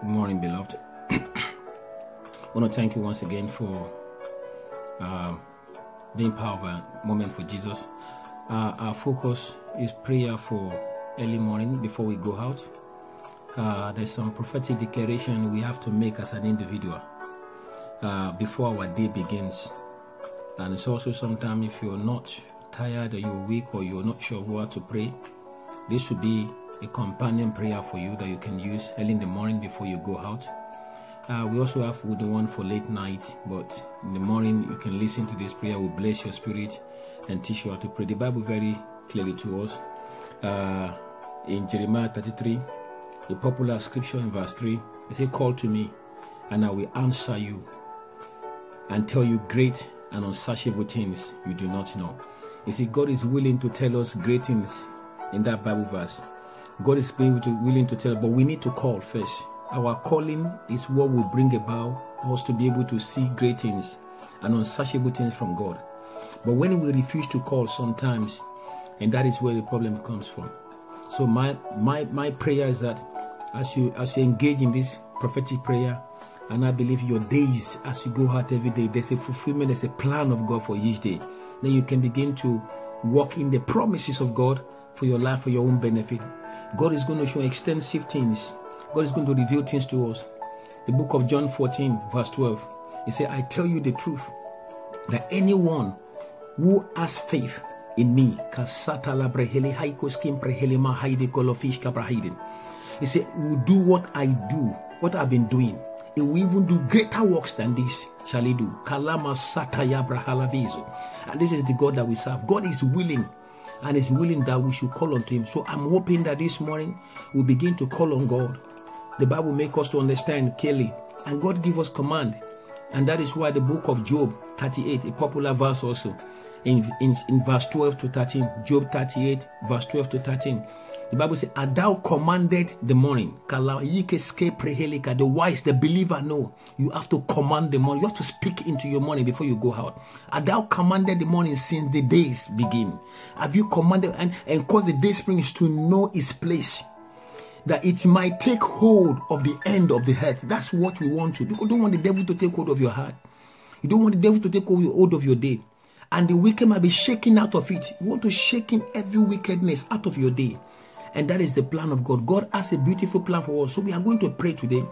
Good morning, beloved. I want to thank you once again for uh, being part of a moment for Jesus. Uh, our focus is prayer for early morning before we go out. Uh, there's some prophetic declaration we have to make as an individual uh, before our day begins. And it's also sometimes if you're not tired or you're weak or you're not sure what to pray, this should be a companion prayer for you that you can use early in the morning before you go out. Uh, we also have the one for late night, but in the morning you can listen to this prayer. Will bless your spirit and teach you how to pray. The Bible very clearly to us uh, in Jeremiah 33, a popular scripture in verse 3. It says, "Call to me, and I will answer you, and tell you great and unsearchable things you do not know." You see, God is willing to tell us great things in that Bible verse. God is being willing to tell, but we need to call first. Our calling is what will bring about us to be able to see great things and unsearchable things from God. But when we refuse to call sometimes, and that is where the problem comes from. So my my my prayer is that as you as you engage in this prophetic prayer, and I believe your days as you go out every day, there's a fulfillment, there's a plan of God for each day. Then you can begin to walk in the promises of God for your life, for your own benefit. God is going to show extensive things. God is going to reveal things to us. The book of John 14, verse 12, he said, I tell you the truth that anyone who has faith in me, he said, will do what I do, what I've been doing. He will even do greater works than this, shall he do. And this is the God that we serve. God is willing and is willing that we should call unto him. So I'm hoping that this morning we begin to call on God. The Bible makes us to understand clearly, and God give us command. And that is why the book of Job 38, a popular verse also, in, in, in verse 12 to 13, Job 38, verse 12 to 13. The Bible says, And thou commanded the morning. The wise, the believer know you have to command the morning. You have to speak into your morning before you go out. And thou commanded the morning since the days begin. Have you commanded and, and cause the day springs to know its place? That it might take hold of the end of the earth. That's what we want to. Because you don't want the devil to take hold of your heart. You don't want the devil to take hold of your day. And the wicked might be shaken out of it. You want to shake in every wickedness out of your day. And that is the plan of God. God has a beautiful plan for us. So we are going to pray today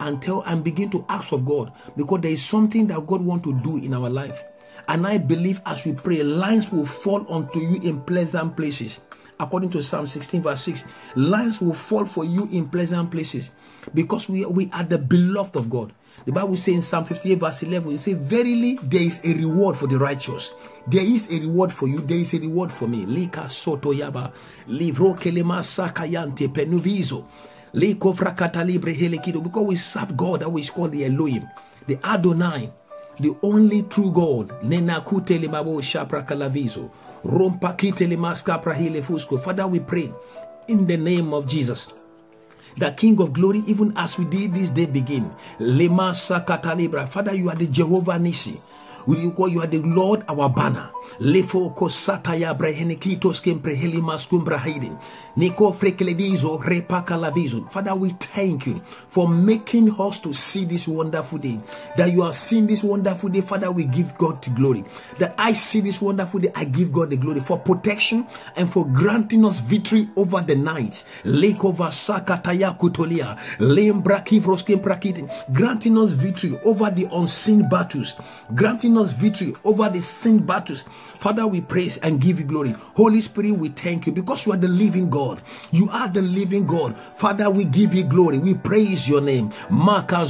and tell and begin to ask of God because there is something that God wants to do in our life. And I believe as we pray, lines will fall onto you in pleasant places. According to Psalm 16, verse 6, lines will fall for you in pleasant places because we, we are the beloved of God. The Bible says in Psalm 58, verse 11, it says, Verily there is a reward for the righteous. There is a reward for you. There is a reward for me. Lika soto yaba. Livro kelema sakayante penuvizo. Liko frakata libre helekido. Because we serve God that we call the Elohim. The Adonai. The only true God. Nena kute limabo shapra kalavizo. Rompa kite limaska prahile fusco. Father, we pray in the name of Jesus the King of glory, even as we did this day begin. Lema Sakatalibra. Father, you are the Jehovah Nisi. You are the Lord our banner. Lefo kosataya brehenikitos kemprehelimas kumbrahidin. Niko frekeledizo repakalavizo. Father, we thank you for making us to see this wonderful day. That you are seeing this wonderful day, Father, we give God the glory. That I see this wonderful day, I give God the glory for protection and for granting us victory over the night. Lekova sakataya kutolia. Lembrakivros Granting us victory over the unseen battles. Granting us victory over the sin battles. Father, we praise and give you glory. Holy Spirit, we thank you because you are the living God. You are the living God. Father, we give you glory. We praise your name. Father,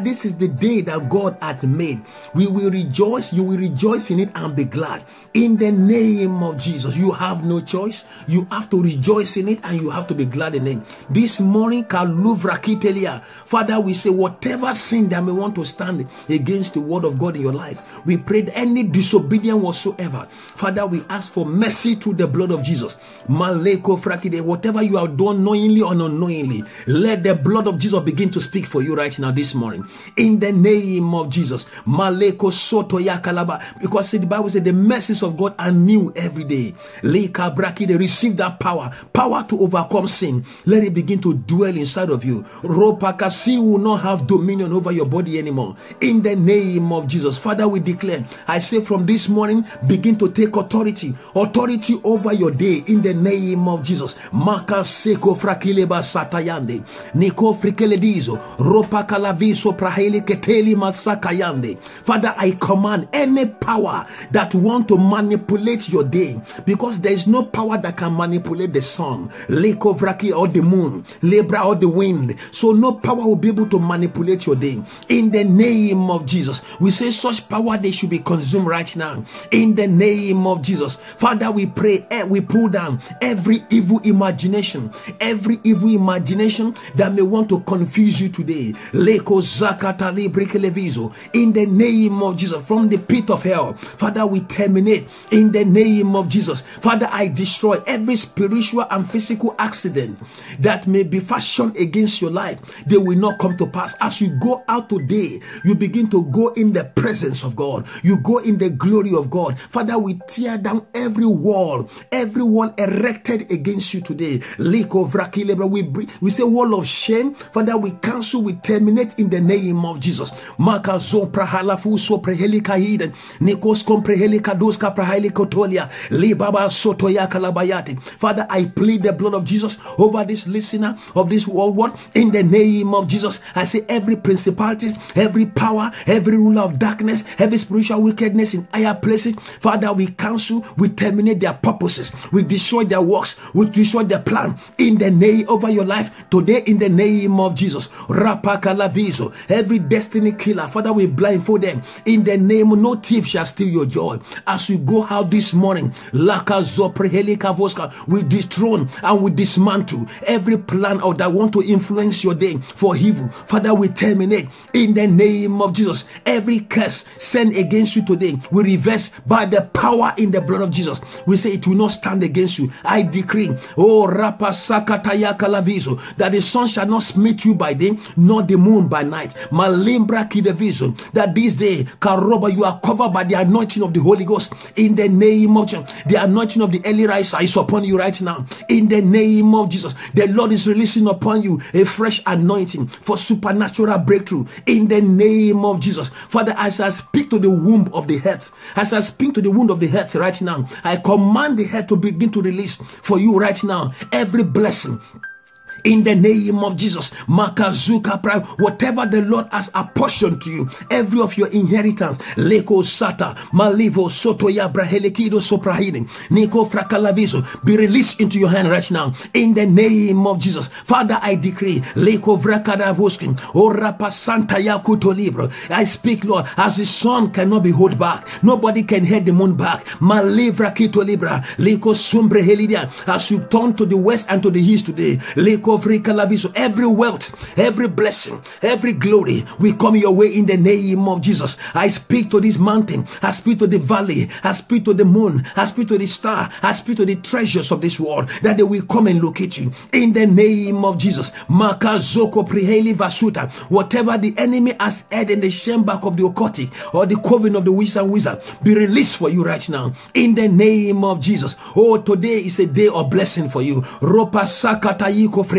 this is the day that God hath made. We will rejoice. You will rejoice in it and be glad. In the name of Jesus, you have no choice. You have to rejoice in it and you have to be glad in it. This morning, Father, we say whatever sin that may want to stand against the word of God in your life, we pray any disobedience whatsoever. Father, we ask for mercy through the blood of Jesus. Maleko frakide, whatever you have done knowingly or unknowingly, let the blood of Jesus begin to speak for you right now this morning. In the name of Jesus. Maleko soto yakalaba. Because the Bible said the mercies of God are new every day. Leka brakide, receive that power. Power to overcome sin. Let it begin to dwell inside of you. Ropaka, sin will not have dominion over your body anymore. In the name of Jesus. Father, we declare, I say from this morning, begin to take authority. Authority over your day in the name of Jesus. Maka seko frakileba satayande. Niko frikeledizo. Ropa kalaviso praheli keteli masakayande. Father, I command any power that want to manipulate your day because there is no power that can manipulate the sun, Leko vraki or the moon, Libra or the wind. So no power will be able to manipulate your day. In the name of Jesus, we say such power they should be consumed right now. In the name of Jesus, Father, we pray, and we pull down every evil imagination, every evil imagination that may want to confuse you today. In the name of Jesus, from the pit of hell, Father, we terminate. In the name of Jesus, Father, I destroy every spiritual and physical accident that may be fashioned against your life. They will not come to pass. As you go out today, you begin to go in the presence of God. You go in the glory of God. Father, we tear down every wall, every wall erected against you today. We, we say wall of shame. Father, we cancel, we terminate in the name of Jesus. Maka zo prahalafu so preheli kahiden. Nikos kom preheli kaduska praheli kotolia. Li baba soto ya kalabayati. Father, I plead the blood of Jesus over this listener of this world word in the name of Jesus. I say every principalities, every power, every ruler of darkness, every spiritual wickedness in higher places. Father, we cancel, we terminate their purposes, we destroy their works, we destroy their plan in the name over your life today in the name of Jesus. Every destiny killer, Father, we blindfold them in the name. No thief shall steal your joy as we go out this morning. We dethrone and we dismantle every plan or that want to influence your day for evil. Father, we terminate in the name of Jesus every curse sent against you today. We reverse by the power in the blood of Jesus. We say it will not stand against you. I decree, oh rapasakataya kalavizo, that the sun shall not smite you by day, nor the moon by night. Malimbra kidevizo, that this day, Karoba, you are covered by the anointing of the Holy Ghost in the name of Jesus. The anointing of the early riser is upon you right now in the name of Jesus. The Lord is releasing upon you a fresh anointing for supernatural breakthrough in the name of Jesus. Father, as I speak to the womb of the earth, as I speak to the womb of the earth right now, I command the earth to begin to release for you right now every blessing in the name of Jesus. Makazuka Prime, whatever the Lord has apportioned to you, every of your inheritance, Leko Sata, Malivo, Soto Yabrahelekido Soprahidin, Nico Fracalaviso, be released into your hand right now in the name of Jesus. Father, I decree, Leko Vrakadavoskin, Orapa Santa Yakuto Libro. I speak, Lord, as the sun cannot be held back, nobody can head the moon back. Malivra Kito Libra, Leko Sumbre Helidia, as you turn to the west and to the east today, Leko Every wealth, every blessing, every glory we come your way in the name of Jesus. I speak to this mountain, I speak to the valley, I speak to the moon, I speak to the star, I speak to the treasures of this world that they will come and locate you in the name of Jesus. Makazoko vasuta. Whatever the enemy has had in the chamber of the occultic or the coven of the wizard and wizard be released for you right now in the name of Jesus. Oh, today is a day of blessing for you.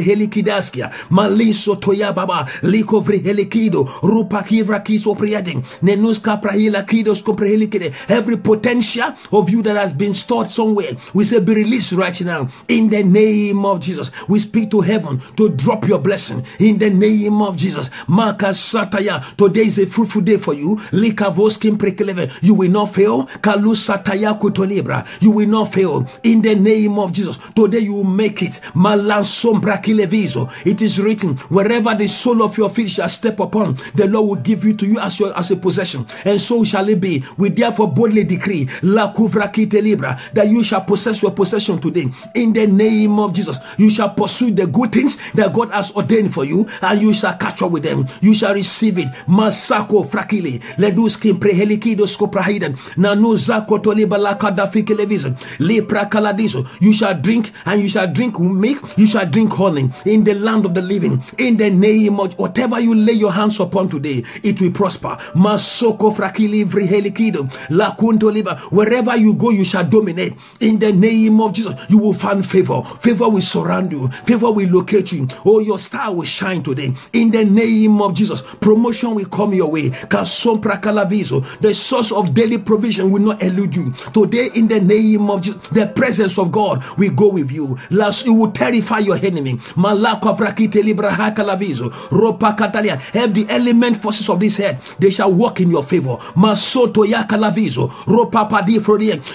Prehelikidaskya maliso toya baba. Liko vrehelikido rupa kivra kiso priading. Nenuska prahila kidos komprehelikide every potential of you that has been stored somewhere we say be released right now. In the name of Jesus. We speak to heaven to drop your blessing. In the name of Jesus. Maka sataya. Today is a fruitful day for you. Lika voskim prekeleve. You will not fail. Kalu sataya kutolibra. You will not fail. In the name of Jesus. Today you will make it. Malan levizo. It is written, wherever the sole of your feet shall step upon, the Lord will give you to you as your as a possession, and so shall it be. We therefore boldly decree, La kuvra kite libra, that you shall possess your possession today. In the name of Jesus, you shall pursue the good things that God has ordained for you, and you shall catch up with them. You shall receive it. Masako frakile, leduskin prehelikido skoprahiden, nanuzako toliba lakada fikelevision, lepra kaladiso. You shall drink, and you shall drink milk, you shall drink honey in the land of the living. In the name of whatever you lay your hands upon today, it will prosper. Masoko frakili. Wherever you go, you shall dominate. In the name of Jesus, you will find favor. Favor will surround you. Favor will locate you. Oh, your star will shine today. In the name of Jesus, promotion will come your way. The source of daily provision will not elude you. Today, in the name of Jesus, the presence of God will go with you. Last, it will terrify your enemy. Have the element forces of this head, they shall work in your favor. Masoto yakalavizo.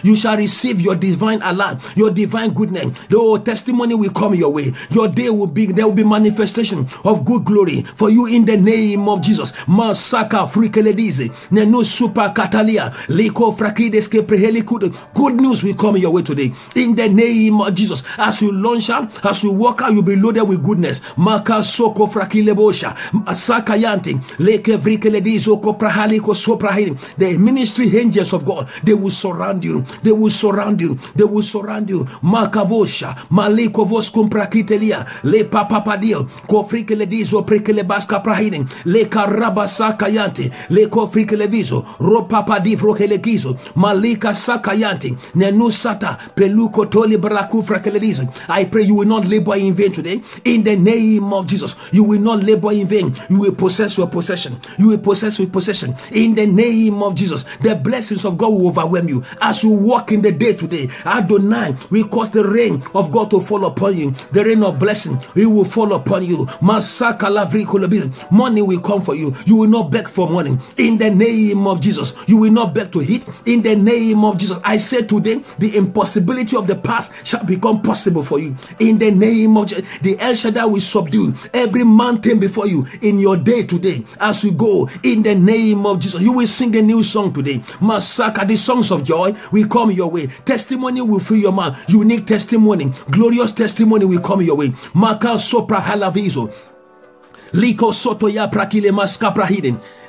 You shall receive your divine alarm, your divine goodness. The testimony will come your way. Your day will be there will be manifestation of good glory for you in the name of Jesus. Masaka frikeledize. Nenu super katalia. Liko frakideske prehelikude. Good news will come your way today. In the name of Jesus. As you launch out, as you walk out, you'll be loaded with goodness. Maka soko frakilebosha. Yanting. Leke vrikeledizo koprahaliko soprahili. The ministry angels of God, they will surround you. They will surround you. They will surround you. Makavosha. Maliko vos komprakitelia. Le papapadio. Kofrikele dizo prekele baska prahidin. Le karaba sakayante. Le kofrikele vizo. Ropapadi vrokelegizo. Malika sakayante. Nenusata. Peluko toli baraku frakeledizo. I pray you will not labor in vain today. In the name of Jesus. You will not labor in vain. You will possess your possession. You will possess your possession. In the name of Jesus. The blessings of God will overwhelm you as you walk in the day today. Adonai will cause the rain of God to fall upon you. The rain of blessing, it will fall upon you. Money will come for you. You will not beg for money. In the name of Jesus, you will not beg to eat. In the name of Jesus, I say today, the impossibility of the past shall become possible for you. In the name of Jesus, the El Shaddai will subdue every mountain before you in your day today. As you go, in the name of Jesus, you will sing a new song today. Masaka, the songs of joy will come your way. Testimony will fill your mouth. Unique testimony, glorious testimony will come your way. Maka sopra halavizo. Liko soto ya prakile maska.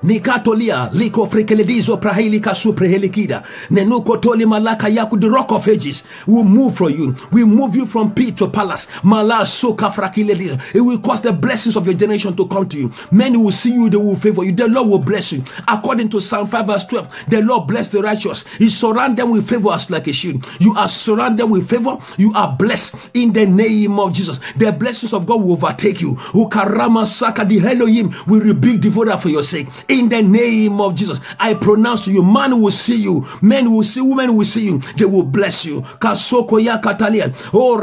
Nikatolia liko frekeledizo prahilika suprehelikida. Nenuko toli malaka yaku the rock of ages will move for you. We move you from pit to palace. Mala soka frakiledizo. It will cause the blessings of your generation to come to you. Many will see you, they will favor you. The Lord will bless you. According to Psalm 5 verse 12, the Lord bless the righteous. He surround them with favor as like a shield. You are surrounded with favor. You are blessed in the name of Jesus. The blessings of God will overtake you. Ukarama saka the Elohim will rebuke devourer for your sake in the name of Jesus. I pronounce to you, man will see you, men will see, women will see you, they will bless you. Kasoko ya katalia, oh.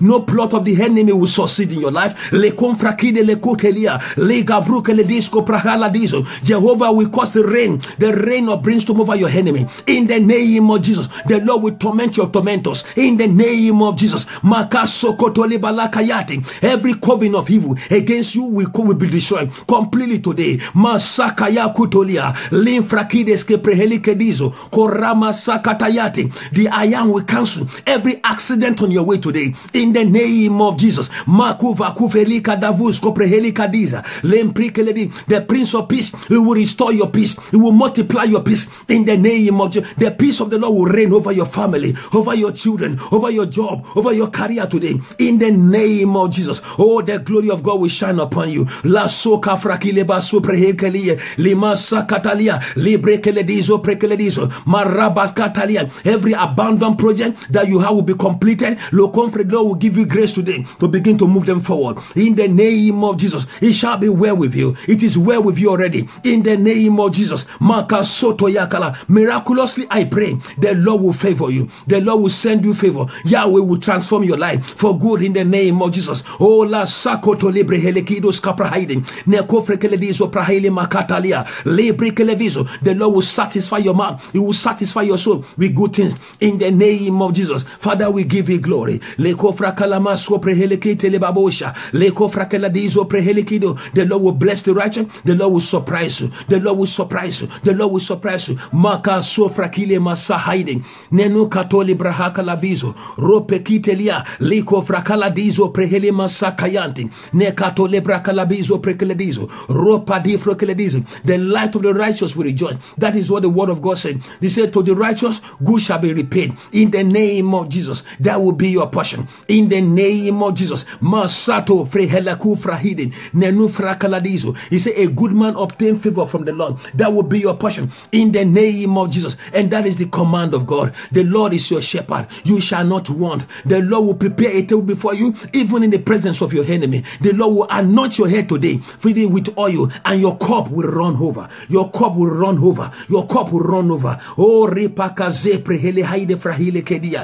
No plot of the enemy will succeed in your life. Le confrakide le kotelia, le gavruke le disco prahala dizo. Jehovah will cause the rain, the rain of brimstone over your enemy. In the name of Jesus, the Lord will torment your tormentors. In the name of Jesus, makasoko toliba lakayati. Every coven of evil against you will, will be destroyed completely today masaka ya kutolia. Limfrakides ke prehelikedizo korama sakatayati the iron will cancel every accident on your way today. In the name of Jesus. Makuva kufelika davus ko prehelikadiza lemprikeledi. The prince of peace he will restore your peace. He will multiply your peace. In the name of Jesus the peace of the Lord will reign over your family over your children over your job over your career today. In the name of Jesus. Oh the glory of God will shine upon you. La soka frakileba prehekelia limasa katalia librekeledizo prekeledizo marabas katalia every abandoned project that you have will be completed. Lord Lord will give you grace today to begin to move them forward. In the name of Jesus it shall be well with you. It is well with you already. In the name of Jesus maka yakala. Miraculously I pray the Lord will favor you. The Lord will send you favor. Yahweh will transform your life for good in the name of Jesus. Oh la sakoto libre helekidos kapra hiding neko frekeledizo prahele makatalia. Lebrikeleviso. The Lord will satisfy your mouth. He will satisfy your soul with good things in the name of Jesus. Father, we give you glory. Leko frakalama so prehelekite lebabosha. Leko frakaladizo prehelekido. The Lord will bless the righteous. The Lord will surprise you. The Lord will surprise you. The Lord will surprise you. Maka so frakile masa hiding. Nenu katoli brahaka lavizo. Rope kitelia. Liko frakaladizo prehele masa kayanti. Ne katole brakalabizo prekeledizo. Ropa. The light of the righteous will rejoice. That is what the word of God said. He said to the righteous, good shall be repaid. In the name of Jesus, that will be your portion. In the name of Jesus. Masato frehelaku frahidin. Nenu frakaladizo. He said, a good man obtain favor from the Lord. That will be your portion. In the name of Jesus. And that is the command of God. The Lord is your shepherd. You shall not want. The Lord will prepare a table before you, even in the presence of your enemy. The Lord will anoint your head today, feeding with oil, and your cup will run over. Your cup will run over. Your cup will run over. Oh,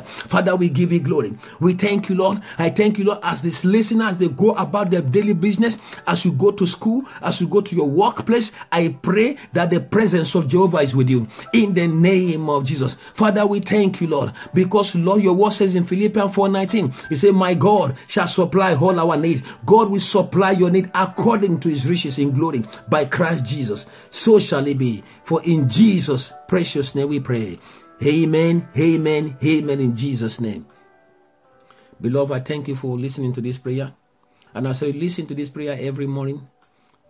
Father, we give you glory. We thank you, Lord. I thank you, Lord, as these listeners they go about their daily business, as you go to school, as you go to your workplace. I pray that the presence of Jehovah is with you in the name of Jesus. Father, we thank you, Lord, because Lord, your word says in Philippians 4:19, you say, My God shall supply all our needs. God will supply your need according to his riches in glory by Christ Jesus. So shall it be. For in Jesus' precious name we pray. Amen, amen, amen in Jesus' name. Beloved, I thank you for listening to this prayer. And as I listen to this prayer every morning,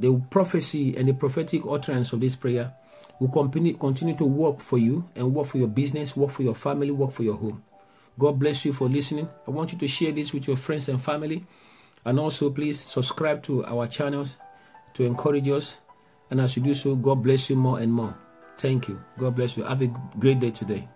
the prophecy and the prophetic utterance of this prayer will continue, continue to work for you and work for your business, work for your family, work for your home. God bless you for listening. I want you to share this with your friends and family. And also, please subscribe to our channels to encourage us. And as you do so, God bless you more and more. Thank you. God bless you. Have a great day today.